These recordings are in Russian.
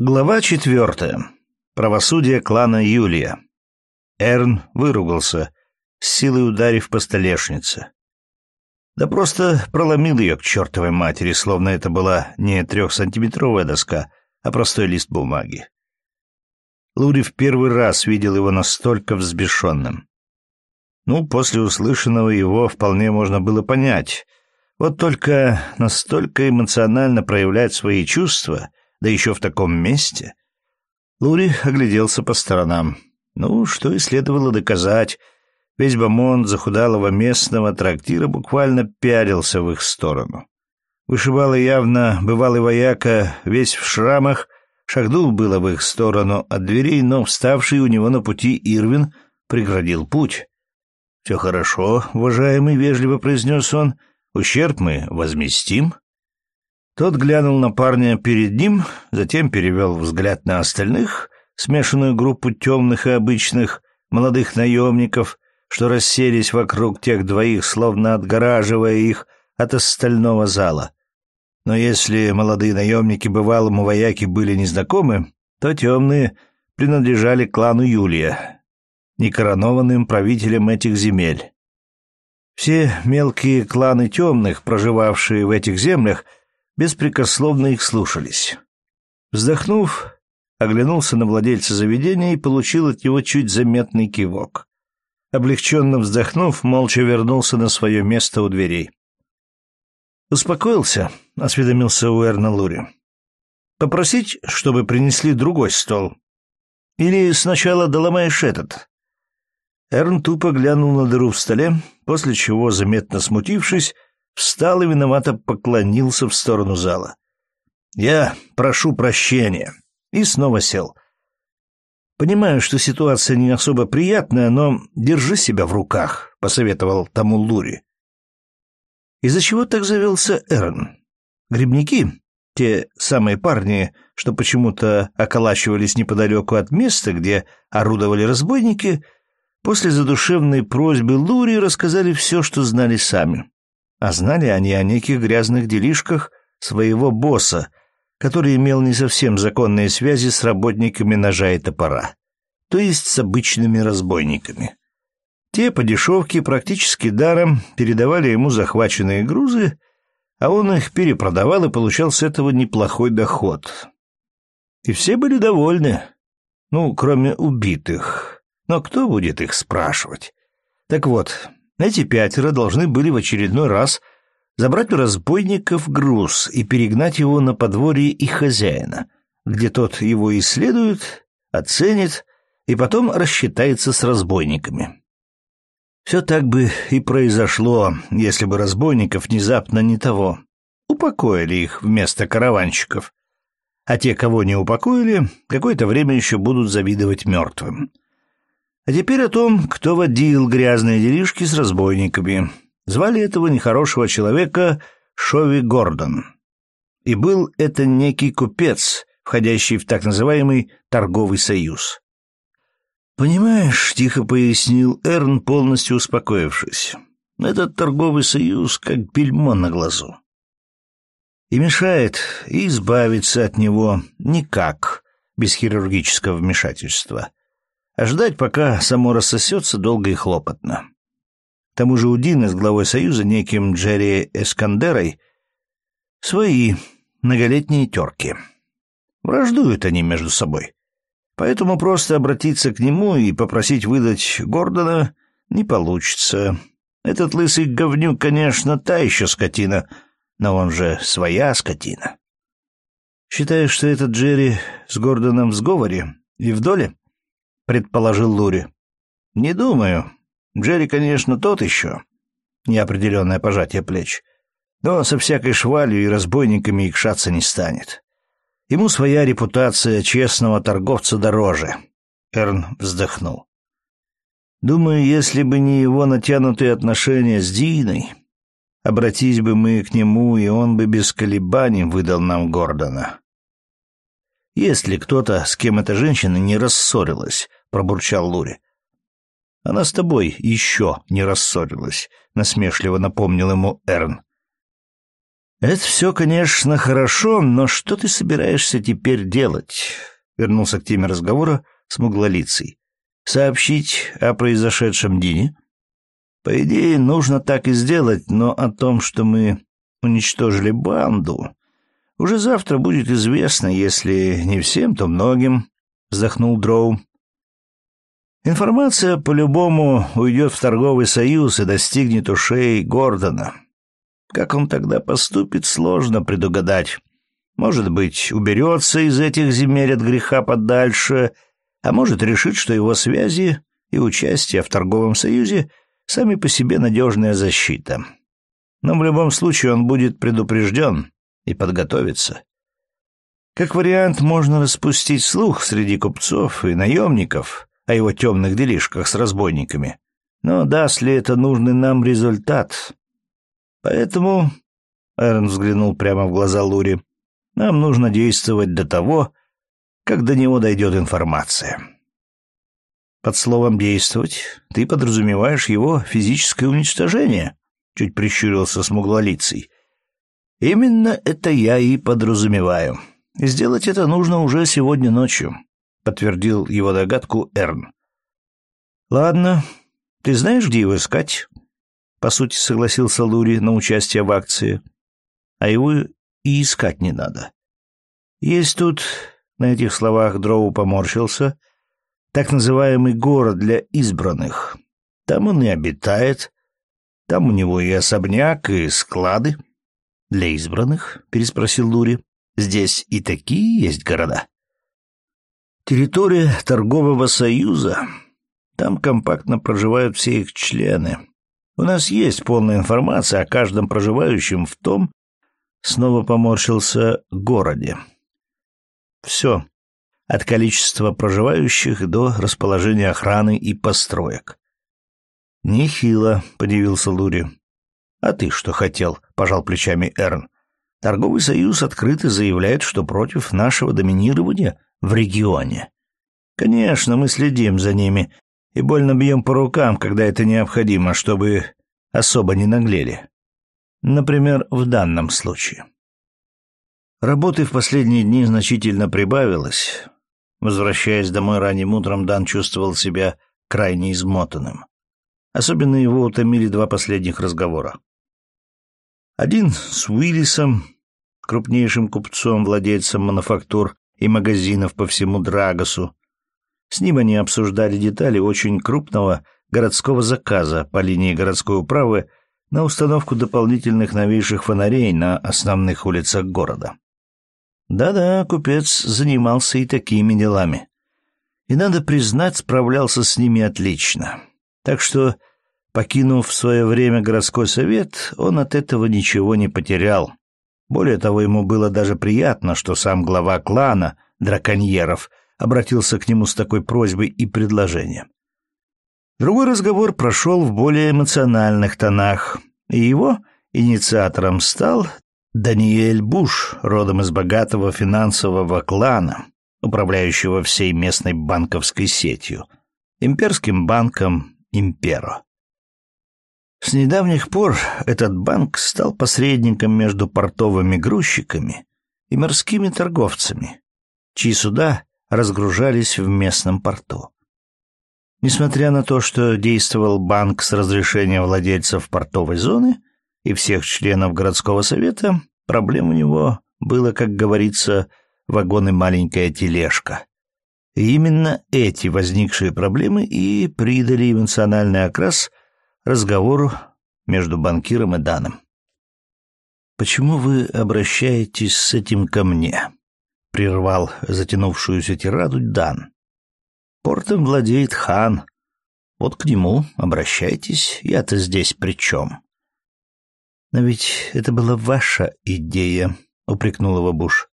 Глава четвертая. Правосудие клана Юлия. Эрн выругался, с силой ударив по столешнице. Да просто проломил ее к чертовой матери, словно это была не трехсантиметровая доска, а простой лист бумаги. Лури в первый раз видел его настолько взбешенным. Ну, после услышанного его вполне можно было понять. Вот только настолько эмоционально проявлять свои чувства — да еще в таком месте. Лури огляделся по сторонам. Ну, что и следовало доказать. Весь бомонд захудалого местного трактира буквально пялился в их сторону. Вышибало явно бывалый вояка, весь в шрамах, шагнул было в их сторону от дверей, но вставший у него на пути Ирвин преградил путь. «Все хорошо, уважаемый», — вежливо произнес он. «Ущерб мы возместим». Тот глянул на парня перед ним, затем перевел взгляд на остальных, смешанную группу темных и обычных молодых наемников, что расселись вокруг тех двоих, словно отгораживая их от остального зала. Но если молодые наемники бывалому вояке были незнакомы, то темные принадлежали клану Юлия, некоронованным правителям этих земель. Все мелкие кланы темных, проживавшие в этих землях, — беспрекословно их слушались. Вздохнув, оглянулся на владельца заведения и получил от него чуть заметный кивок. Облегченно вздохнув, молча вернулся на свое место у дверей. «Успокоился?» — осведомился Уэрна Лури. «Попросить, чтобы принесли другой стол? Или сначала доломаешь этот?» Эрн тупо глянул на дыру в столе, после чего, заметно смутившись, встал и виновато поклонился в сторону зала. «Я прошу прощения». И снова сел. «Понимаю, что ситуация не особо приятная, но держи себя в руках», — посоветовал тому Лури. Из-за чего так завелся Эрн? Грибники, те самые парни, что почему-то околачивались неподалеку от места, где орудовали разбойники, после задушевной просьбы Лури рассказали все, что знали сами. А знали они о неких грязных делишках своего босса, который имел не совсем законные связи с работниками ножа и топора, то есть с обычными разбойниками. Те по дешевке практически даром передавали ему захваченные грузы, а он их перепродавал и получал с этого неплохой доход. И все были довольны, ну, кроме убитых. Но кто будет их спрашивать? Так вот, эти пятеро должны были в очередной раз забрать у разбойников груз и перегнать его на подворье их хозяина, где тот его исследует, оценит и потом рассчитается с разбойниками. Все так бы и произошло, если бы разбойников внезапно не того. Упокоили их вместо караванщиков. А те, кого не упокоили, какое-то время еще будут завидовать мертвым. А теперь о том, кто водил грязные делишки с разбойниками. Звали этого нехорошего человека Шови Гордон. И был это некий купец, входящий в так называемый торговый союз. «Понимаешь», — тихо пояснил Эрн, полностью успокоившись, — «этот торговый союз как бельмо на глазу. И мешает, избавиться от него никак, без хирургического вмешательства а ждать, пока само рассосется, долго и хлопотно. К тому же у Дина с главой Союза, неким Джерри Эскандерой, свои многолетние терки. Враждуют они между собой. Поэтому просто обратиться к нему и попросить выдать Гордона не получится. Этот лысый говнюк, конечно, та еще скотина, но он же своя скотина. Считаешь, что этот Джерри с Гордоном в сговоре и в доле? Предположил Лури. «Не думаю. Джерри, конечно, тот еще». Неопределенное пожатие плеч. Но со всякой швалью и разбойниками икшаться не станет. Ему своя репутация честного торговца дороже. Эрн вздохнул. Думаю, если бы не его натянутые отношения с Диной, обратись бы мы к нему, и он бы без колебаний выдал нам Гордона. Есть ли кто-то, с кем эта женщина не рассорилась, — пробурчал Лури. «Она с тобой еще не рассорилась», — насмешливо напомнил ему Эрн. Это все, конечно, хорошо, но что ты собираешься теперь делать? Вернулся к теме разговора смуглолицей. Сообщить о произошедшем Дине? По идее, нужно так и сделать, но о том, что мы уничтожили банду, уже завтра будет известно, если не всем, то многим, вздохнул Дроу. Информация по-любому уйдет в торговый союз и достигнет ушей Гордона. Как он тогда поступит, сложно предугадать. Может быть, уберется из этих земель от греха подальше, а может, решит, что его связи и участие в торговом союзе сами по себе надежная защита. Но в любом случае он будет предупрежден и подготовится. Как вариант, можно распустить слух среди купцов и наемников о его темных делишках с разбойниками. Но даст ли это нужный нам результат? Поэтому, Эрн взглянул прямо в глаза Лури, нам нужно действовать до того, как до него дойдет информация. Под словом «действовать» ты подразумеваешь его физическое уничтожение, чуть прищурился смуглолицый. Именно это я и подразумеваю. И сделать это нужно уже сегодня ночью, подтвердил его догадку Эрн. Ладно, ты знаешь, где его искать? По сути, согласился Лури на участие в акции. А его и искать не надо. Есть тут, на этих словах Дроу поморщился, так называемый город для избранных. Там он и обитает. Там у него и особняк, и склады. Для избранных? переспросил Лури. Здесь и такие есть города. Территория торгового союза. Там компактно проживают все их члены. У нас есть полная информация о каждом проживающем в том, снова поморщился, городе. Все. От количества проживающих до расположения охраны и построек. Нехило, подивился Лури. А ты что хотел? пожал плечами Эрн. Торговый союз открыто заявляет, что против нашего доминирования в регионе. Конечно, мы следим за ними и больно бьем по рукам, когда это необходимо, чтобы особо не наглели. Например, в данном случае. Работы в последние дни значительно прибавилось. Возвращаясь домой ранним утром, Дан чувствовал себя крайне измотанным. Особенно его утомили два последних разговора. Один с Уиллисом, крупнейшим купцом, владельцем мануфактур и магазинов по всему Драгосу. С ним они обсуждали детали очень крупного городского заказа по линии городской управы на установку дополнительных новейших фонарей на основных улицах города. Да-да, купец занимался и такими делами. И, надо признать, справлялся с ними отлично. Так что, покинув в свое время городской совет, он от этого ничего не потерял. Более того, ему было даже приятно, что сам глава клана драконьеров обратился к нему с такой просьбой и предложением. Другой разговор прошел в более эмоциональных тонах, и его инициатором стал Даниэль Буш, родом из богатого финансового клана, управляющего всей местной банковской сетью, имперским банком Имперо. С недавних пор этот банк стал посредником между портовыми грузчиками и морскими торговцами, чьи суда разгружались в местном порту. Несмотря на то, что действовал банк с разрешения владельцев портовой зоны, и всех членов городского совета, проблем у него было, как говорится, вагон и маленькая тележка. И именно эти возникшие проблемы и придали эмоциональный окрас разговору между банкиром и Даном. «Почему вы обращаетесь с этим ко мне?» — прервал затянувшуюся тираду Дан. «Портом владеет хан. Вот к нему обращайтесь, я-то здесь при чем?» «Но ведь это была ваша идея», — упрекнул его Буш.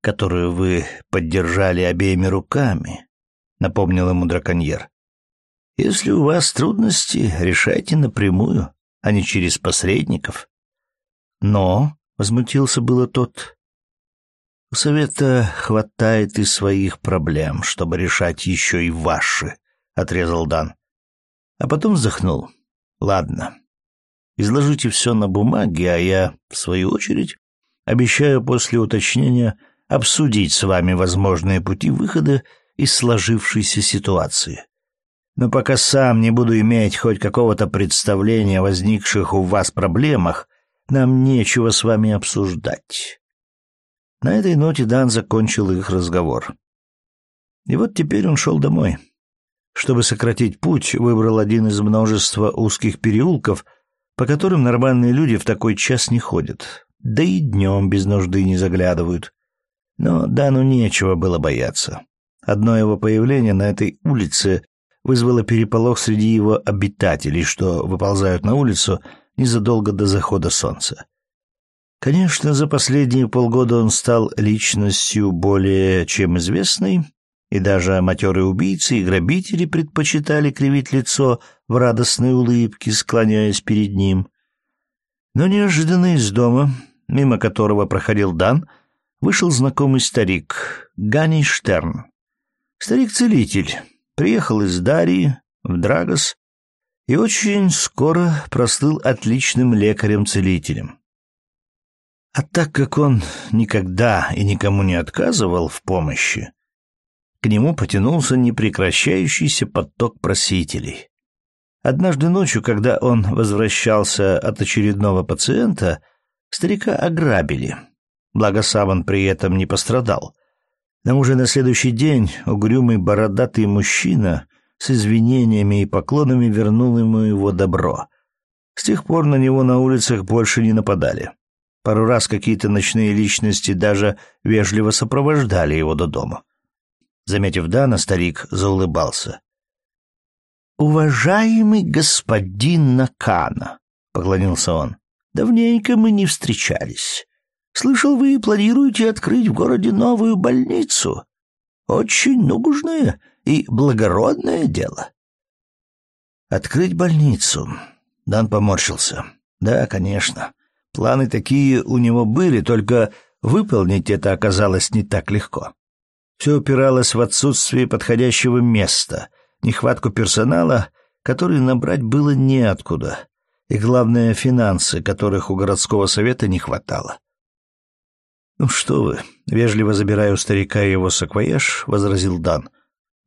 «Которую вы поддержали обеими руками», — напомнил ему драконьер. «Если у вас трудности, решайте напрямую, а не через посредников». «Но», — возмутился было тот, — «у совета хватает и своих проблем, чтобы решать еще и ваши», — отрезал Дан. А потом вздохнул. «Ладно, Изложите все на бумаге, а я, в свою очередь, обещаю после уточнения обсудить с вами возможные пути выхода из сложившейся ситуации. Но пока сам не буду иметь хоть какого-то представления о возникших у вас проблемах, нам нечего с вами обсуждать. На этой ноте Дан закончил их разговор. И вот теперь он шел домой. Чтобы сократить путь, выбрал один из множества узких переулков, по которым нормальные люди в такой час не ходят, да и днем без нужды не заглядывают. Но Дану нечего было бояться. Одно его появление на этой улице вызвало переполох среди его обитателей, что выползают на улицу незадолго до захода солнца. Конечно, за последние полгода он стал личностью более чем известной, и даже матерые убийцы и грабители предпочитали кривить лицо в радостной улыбке, склоняясь перед ним. Но неожиданно из дома, мимо которого проходил Дан, вышел знакомый старик, Гани Штерн. Старик-целитель, приехал из Дарии в Драгос и очень скоро прослыл отличным лекарем-целителем. А так как он никогда и никому не отказывал в помощи, к нему потянулся непрекращающийся поток просителей. Однажды ночью, когда он возвращался от очередного пациента, старика ограбили. Благо сам он при этом не пострадал. Но уже на следующий день угрюмый бородатый мужчина с извинениями и поклонами вернул ему его добро. С тех пор на него на улицах больше не нападали. Пару раз какие-то ночные личности даже вежливо сопровождали его до дома. Заметив Дана, старик заулыбался. «Уважаемый господин Накана», — поклонился он, — «давненько мы не встречались. Слышал, вы планируете открыть в городе новую больницу. Очень нужное и благородное дело». «Открыть больницу?» — Дан поморщился. «Да, конечно. Планы такие у него были, только выполнить это оказалось не так легко. Все упиралось в отсутствие подходящего места, нехватку персонала, который набрать было неоткуда, и, главное, финансы, которых у городского совета не хватало. «Ну что вы», — вежливо забирая у старика его саквояж, — возразил Дан.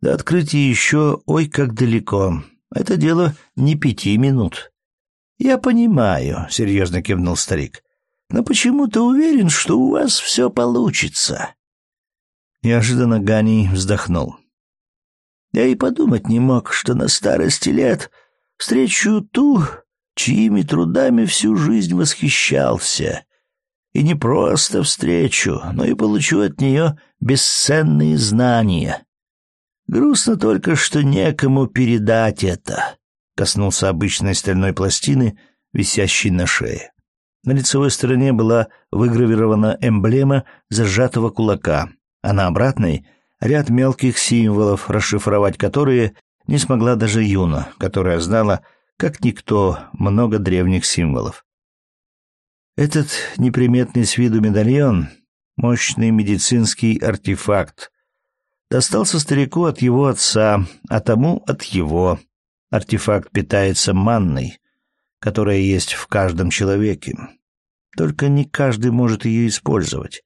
«До открытия еще ой как далеко. Это дело не пяти минут». «Я понимаю», — серьезно кивнул старик. «Но почему ты уверен, что у вас все получится?» Неожиданно Ганий вздохнул. Я и подумать не мог, что на старости лет встречу ту, чьими трудами всю жизнь восхищался. И не просто встречу, но и получу от нее бесценные знания. Грустно только, что некому передать это. Коснулся обычной стальной пластины, висящей на шее. На лицевой стороне была выгравирована эмблема зажатого кулака, а на обратной — ряд мелких символов, расшифровать которые не смогла даже Юна, которая знала, как никто, много древних символов. Этот неприметный с виду медальон — мощный медицинский артефакт. Достался старику от его отца, а тому от его. Артефакт питается манной, которая есть в каждом человеке. Только не каждый может ее использовать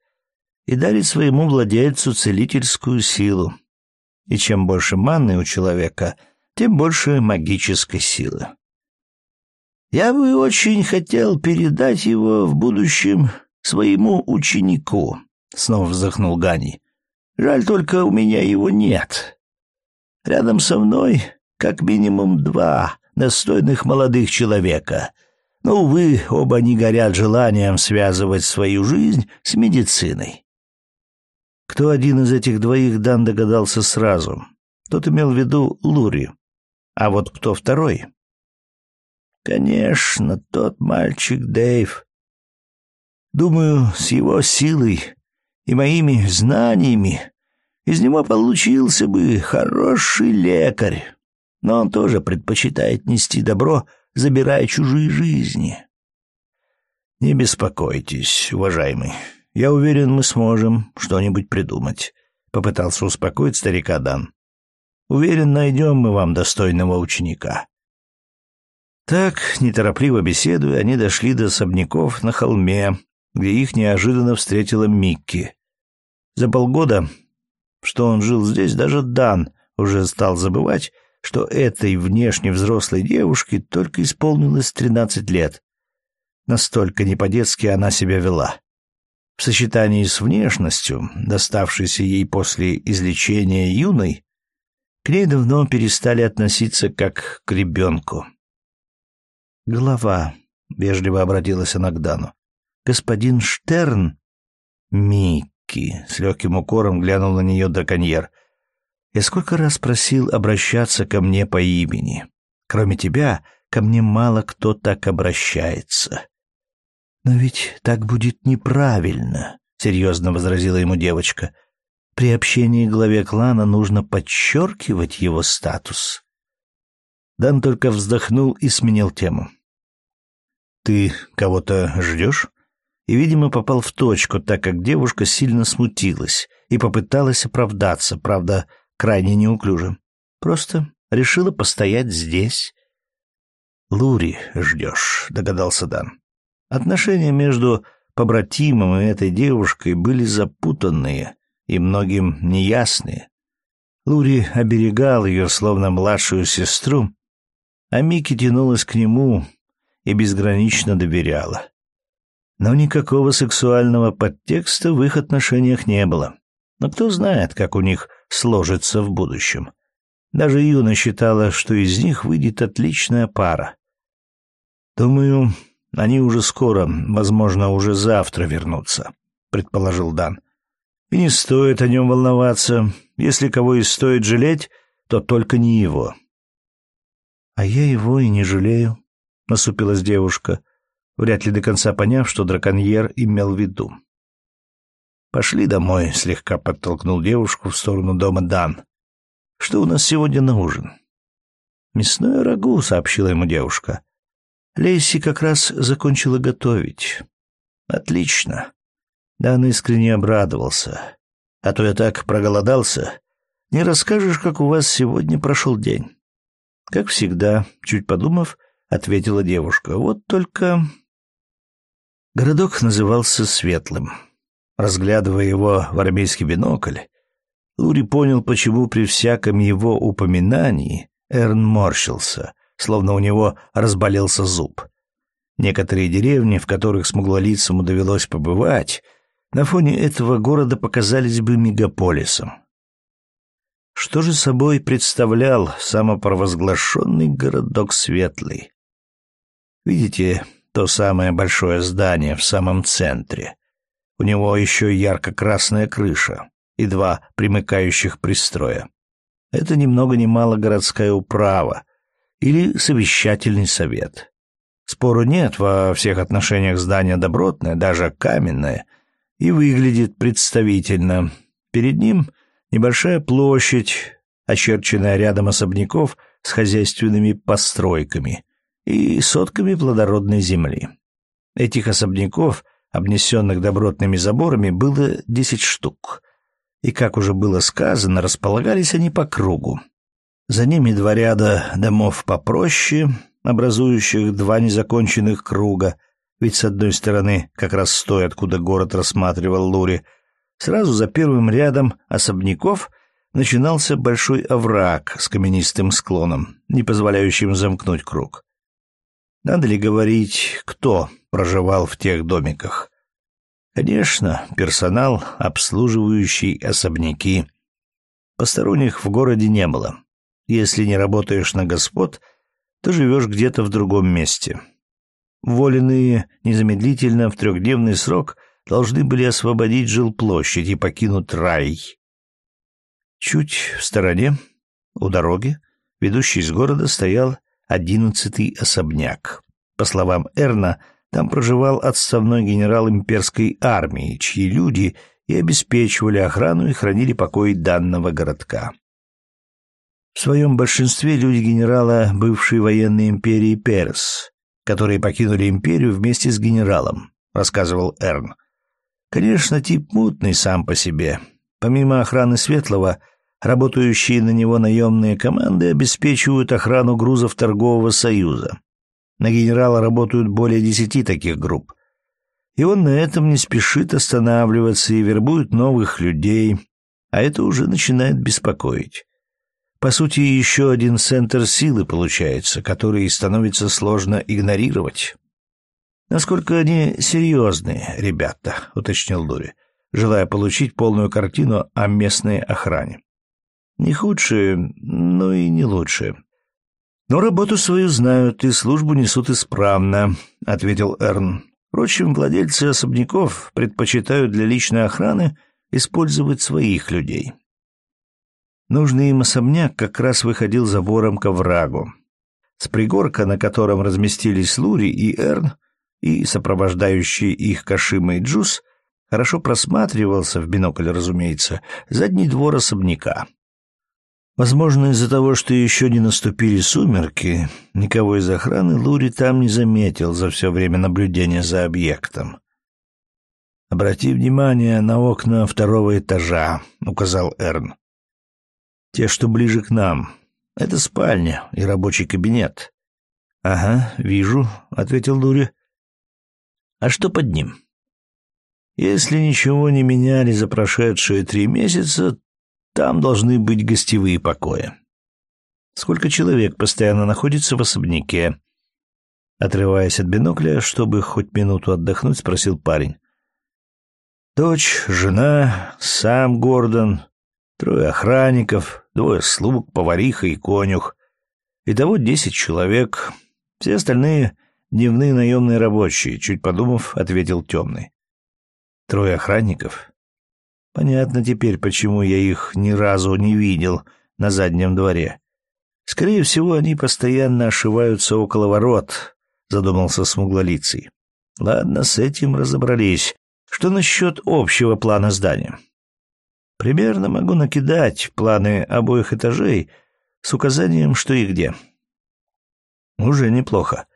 и дарит своему владельцу целительскую силу. И чем больше манны у человека, тем больше магической силы. Я бы очень хотел передать его в будущем своему ученику, снова вздохнул Гани. Жаль только у меня его нет. Рядом со мной как минимум два достойных молодых человека. Но, увы, оба не горят желанием связывать свою жизнь с медициной. Кто один из этих двоих Дан догадался сразу. Тот имел в виду Лури. А вот кто второй? Конечно, тот мальчик Дэйв. Думаю, с его силой и моими знаниями из него получился бы хороший лекарь. Но он тоже предпочитает нести добро, забирая чужие жизни. Не беспокойтесь, уважаемый. Я уверен, мы сможем что-нибудь придумать», — попытался успокоить старика Дан. «Уверен, найдем мы вам достойного ученика». Так, неторопливо беседуя, они дошли до особняков на холме, где их неожиданно встретила Микки. За полгода, что он жил здесь, даже Дан уже стал забывать, что этой внешне взрослой девушке только исполнилось тринадцать лет. Настолько не по-детски она себя вела. В сочетании с внешностью, доставшейся ей после излечения юной, к ней давно перестали относиться как к ребенку. «Голова», — вежливо обратилась она к Дану. «Господин Штерн?» «Микки», — с легким укором глянул на нее драконьер. «Я сколько раз просил обращаться ко мне по имени. Кроме тебя, ко мне мало кто так обращается». «Но ведь так будет неправильно», — серьезно возразила ему девочка. «При общении главе клана нужно подчеркивать его статус». Дан только вздохнул и сменил тему. «Ты кого-то ждешь?» И, видимо, попал в точку, так как девушка сильно смутилась и попыталась оправдаться, правда, крайне неуклюже. Просто решила постоять здесь. «Лури ждешь», — догадался Дан. Отношения между побратимом и этой девушкой были запутанные и многим неясные. Лури оберегал ее, словно младшую сестру, а Микки тянулась к нему и безгранично доверяла. Но никакого сексуального подтекста в их отношениях не было. Но кто знает, как у них сложится в будущем. Даже Юна считала, что из них выйдет отличная пара. «Думаю, они уже скоро, возможно, уже завтра вернутся», — предположил Дан. «И не стоит о нем волноваться. Если кого и стоит жалеть, то только не его. «А я его и не жалею», — насупилась девушка, вряд ли до конца поняв, что драконьер имел в виду. «Пошли домой», — слегка подтолкнул девушку в сторону дома Дан. «Что у нас сегодня на ужин?» «Мясное рагу», — сообщила ему девушка. Лейси как раз закончила готовить. «Отлично». Дан искренне обрадовался. «А то я так проголодался. Не расскажешь, как у вас сегодня прошел день?» Как всегда, чуть подумав, ответила девушка. Вот только... Городок назывался Светлым. Разглядывая его в армейский бинокль, Лури понял, почему при всяком его упоминании Эрн морщился, словно у него разболелся зуб. Некоторые деревни, в которых смуглолицому довелось побывать, на фоне этого города показались бы мегаполисом. Что же собой представлял самопровозглашенный городок Светлый? Видите то самое большое здание в самом центре? У него еще ярко-красная крыша и два примыкающих пристроя. Это ни много ни мало городская управа или совещательный совет. Спору нет, во всех отношениях здание добротное, даже каменное, и выглядит представительно. Перед ним Небольшая площадь, очерченная рядом особняков с хозяйственными постройками и сотками плодородной земли. Этих особняков, обнесенных добротными заборами, было десять штук. И, как уже было сказано, располагались они по кругу. За ними два ряда домов попроще, образующих два незаконченных круга, ведь с одной стороны как раз с откуда город рассматривал Лури, Сразу за первым рядом особняков начинался большой овраг с каменистым склоном, не позволяющим замкнуть круг. Надо ли говорить, кто проживал в тех домиках? Конечно, персонал, обслуживающий особняки. Посторонних в городе не было. Если не работаешь на господ, то живешь где-то в другом месте. Воленные незамедлительно в трехдневный срок – должны были освободить жилплощадь и покинуть рай. Чуть в стороне, у дороги, ведущей из города, стоял одиннадцатый особняк. По словам Эрна, там проживал отставной генерал имперской армии, чьи люди и обеспечивали охрану и хранили покой данного городка. В своем большинстве люди генерала бывшей военной империи Перес, которые покинули империю вместе с генералом, рассказывал Эрн. Конечно, тип мутный сам по себе. Помимо охраны Светлого, работающие на него наемные команды обеспечивают охрану грузов торгового союза. На генерала работают более десяти таких групп. И он на этом не спешит останавливаться и вербует новых людей, а это уже начинает беспокоить. По сути, еще один центр силы получается, который становится сложно игнорировать. «Насколько они серьезные, ребята», — уточнил Дури, желая получить полную картину о местной охране. «Не худшие, но и не лучшие». «Но работу свою знают и службу несут исправно», — ответил Эрн. «Впрочем, владельцы особняков предпочитают для личной охраны использовать своих людей». Нужный им особняк как раз выходил забором к оврагу. С пригорка, на котором разместились Лури и Эрн, и сопровождающие их Кашима и Джус, хорошо просматривался, в бинокль, разумеется, задний двор особняка. Возможно, из-за того, что еще не наступили сумерки, никого из охраны Лури там не заметил за все время наблюдения за объектом. «Обрати внимание на окна второго этажа», — указал Эрн. Те, что ближе к нам. Это спальня и рабочий кабинет. Ага, вижу, ответил Дури. А что под ним? Если ничего не меняли за прошедшие три месяца, там должны быть гостевые покои. Сколько человек постоянно находится в особняке? Отрываясь от бинокля, чтобы хоть минуту отдохнуть, спросил парень. Дочь, жена, сам Гордон, трое охранников, двое слуг, повариха и конюх. Итого десять человек. Все остальные — дневные наемные рабочие, чуть подумав, ответил темный. Трое охранников? Понятно теперь, почему я их ни разу не видел на заднем дворе. Скорее всего, они постоянно ошиваются около ворот, задумался смуглолицый. Ладно, с этим разобрались. Что насчет общего плана здания? Примерно могу накидать планы обоих этажей с указанием, что и где. Уже неплохо.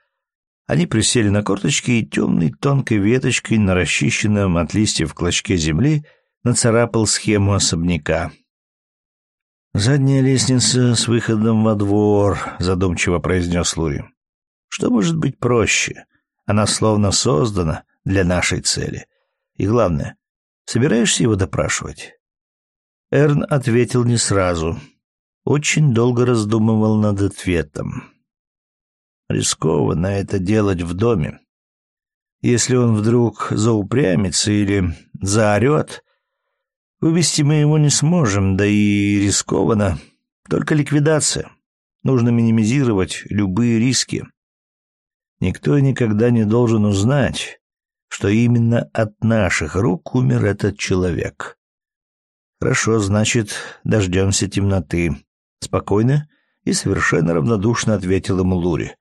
Они присели на корточки и темной тонкой веточкой на расчищенном от листьев клочке земли нацарапал схему особняка. «Задняя лестница с выходом во двор», — задумчиво произнес Лури. «Что может быть проще? Она словно создана для нашей цели. И главное, собираешься его допрашивать?» Эрн ответил не сразу. Очень долго раздумывал над ответом. Рискованно это делать в доме. Если он вдруг заупрямится или заорет, вывести мы его не сможем, да и рискованно. Только ликвидация. Нужно минимизировать любые риски. Никто никогда не должен узнать, что именно от наших рук умер этот человек. Хорошо, значит, дождемся темноты. Спокойно и совершенно равнодушно ответил ему Лури.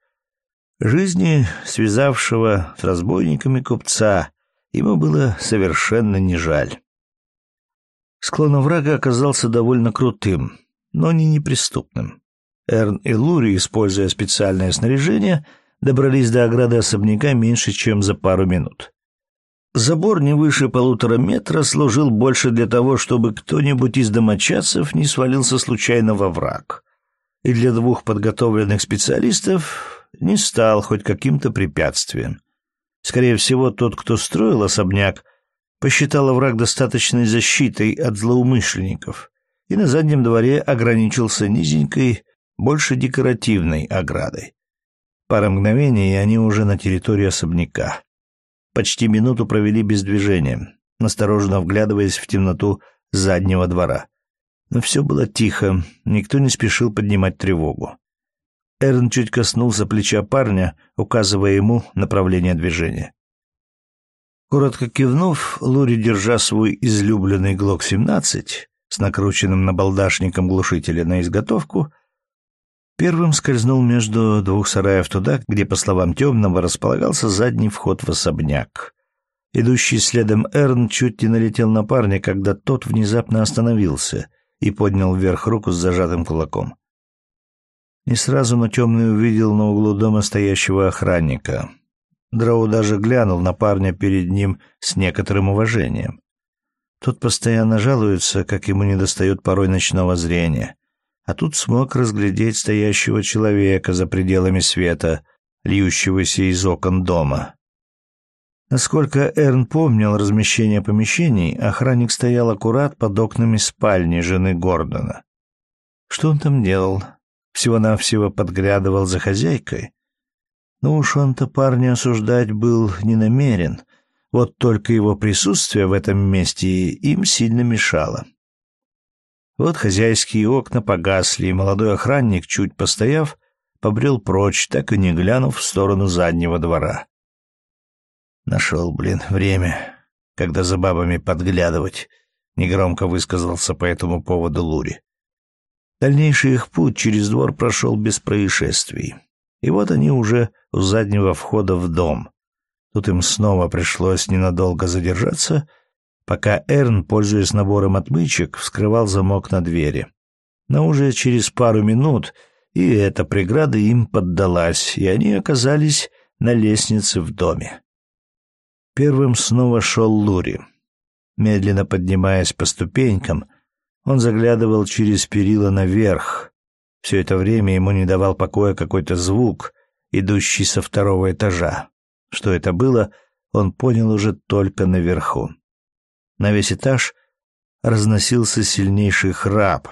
Жизни, связавшего с разбойниками купца, ему было совершенно не жаль. Склон врага оказался довольно крутым, но не неприступным. Эрн и Лури, используя специальное снаряжение, добрались до ограды особняка меньше, чем за пару минут. Забор не выше полутора метра служил больше для того, чтобы кто-нибудь из домочадцев не свалился случайно во враг. И для двух подготовленных специалистов не стал хоть каким-то препятствием. Скорее всего, тот, кто строил особняк, посчитал враг достаточной защитой от злоумышленников и на заднем дворе ограничился низенькой, больше декоративной оградой. Пара мгновений, и они уже на территории особняка. Почти минуту провели без движения, настороженно вглядываясь в темноту заднего двора. Но все было тихо, никто не спешил поднимать тревогу. Эрн чуть коснулся плеча парня, указывая ему направление движения. Коротко кивнув, Лури, держа свой излюбленный ГЛОК-17 с накрученным набалдашником глушителя на изготовку, Первым скользнул между двух сараев туда, где, по словам темного, располагался задний вход в особняк. Идущий следом Эрн чуть не налетел на парня, когда тот внезапно остановился и поднял вверх руку с зажатым кулаком. Не сразу, но темный увидел на углу дома стоящего охранника. Дроу даже глянул на парня перед ним с некоторым уважением. Тот постоянно жалуется, как ему недостает порой ночного зрения — а тут смог разглядеть стоящего человека за пределами света, льющегося из окон дома. Насколько Эрн помнил размещение помещений, охранник стоял аккурат под окнами спальни жены Гордона. Что он там делал? Всего-навсего подглядывал за хозяйкой? Ну уж он-то парня осуждать был не намерен, вот только его присутствие в этом месте им сильно мешало. Вот хозяйские окна погасли, и молодой охранник, чуть постояв, побрел прочь, так и не глянув в сторону заднего двора. Нашел, блин, время, когда за бабами подглядывать, негромко высказался по этому поводу Лури. Дальнейший их путь через двор прошел без происшествий. И вот они уже у заднего входа в дом. Тут им снова пришлось ненадолго задержаться, пока Эрн, пользуясь набором отмычек, вскрывал замок на двери. Но уже через пару минут и эта преграда им поддалась, и они оказались на лестнице в доме. Первым снова шел Лури. Медленно поднимаясь по ступенькам, он заглядывал через перила наверх. Все это время ему не давал покоя какой-то звук, идущий со второго этажа. Что это было, он понял уже только наверху. На весь этаж разносился сильнейший храп,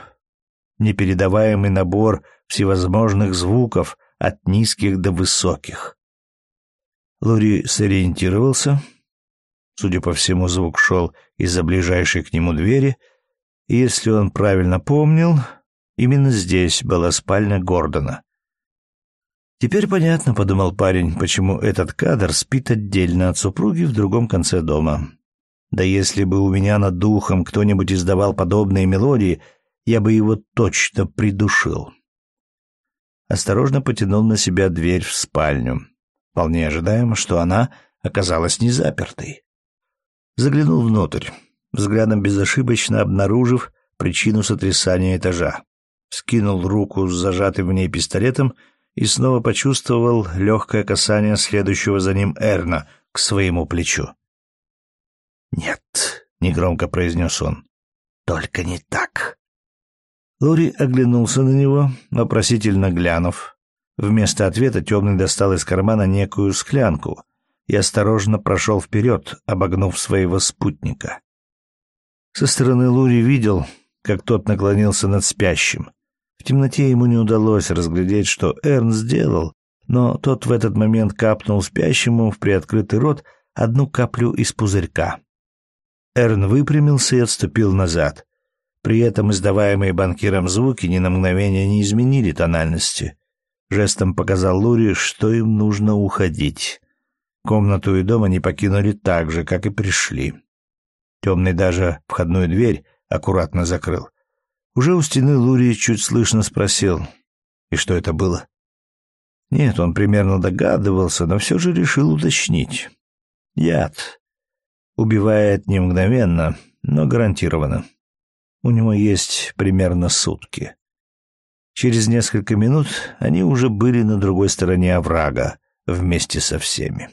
непередаваемый набор всевозможных звуков от низких до высоких. Лури сориентировался, Судя по всему, звук шел из-за ближайшей к нему двери, если он правильно помнил, именно здесь была спальня Гордона. «Теперь понятно», — подумал парень, — «почему этот кадр спит отдельно от супруги в другом конце дома. Да если бы у меня над духом кто-нибудь издавал подобные мелодии, я бы его точно придушил». Осторожно потянул на себя дверь в спальню. Вполне ожидаемо, что она оказалась не запертой. Заглянул внутрь, взглядом безошибочно обнаружив причину сотрясания этажа. Скинул руку с зажатым в ней пистолетом и снова почувствовал легкое касание следующего за ним Эрна к своему плечу. «Нет», — негромко произнес он, — «только не так». Лори оглянулся на него, вопросительно глянув. Вместо ответа темный достал из кармана некую склянку, и осторожно прошел вперед, обогнув своего спутника. Со стороны Лури видел, как тот наклонился над спящим. В темноте ему не удалось разглядеть, что Эрн сделал, но тот в этот момент капнул спящему в приоткрытый рот одну каплю из пузырька. Эрн выпрямился и отступил назад. При этом издаваемые банкиром звуки ни на мгновение не изменили тональности. Жестом показал Лури, что им нужно уходить. Комнату и дом они покинули так же, как и пришли. Темный даже входную дверь аккуратно закрыл. Уже у стены Лурий чуть слышно спросил, и что это было? Нет, он примерно догадывался, но все же решил уточнить. Яд. Убивает не мгновенно, но гарантированно. У него есть примерно сутки. Через несколько минут они уже были на другой стороне оврага вместе со всеми.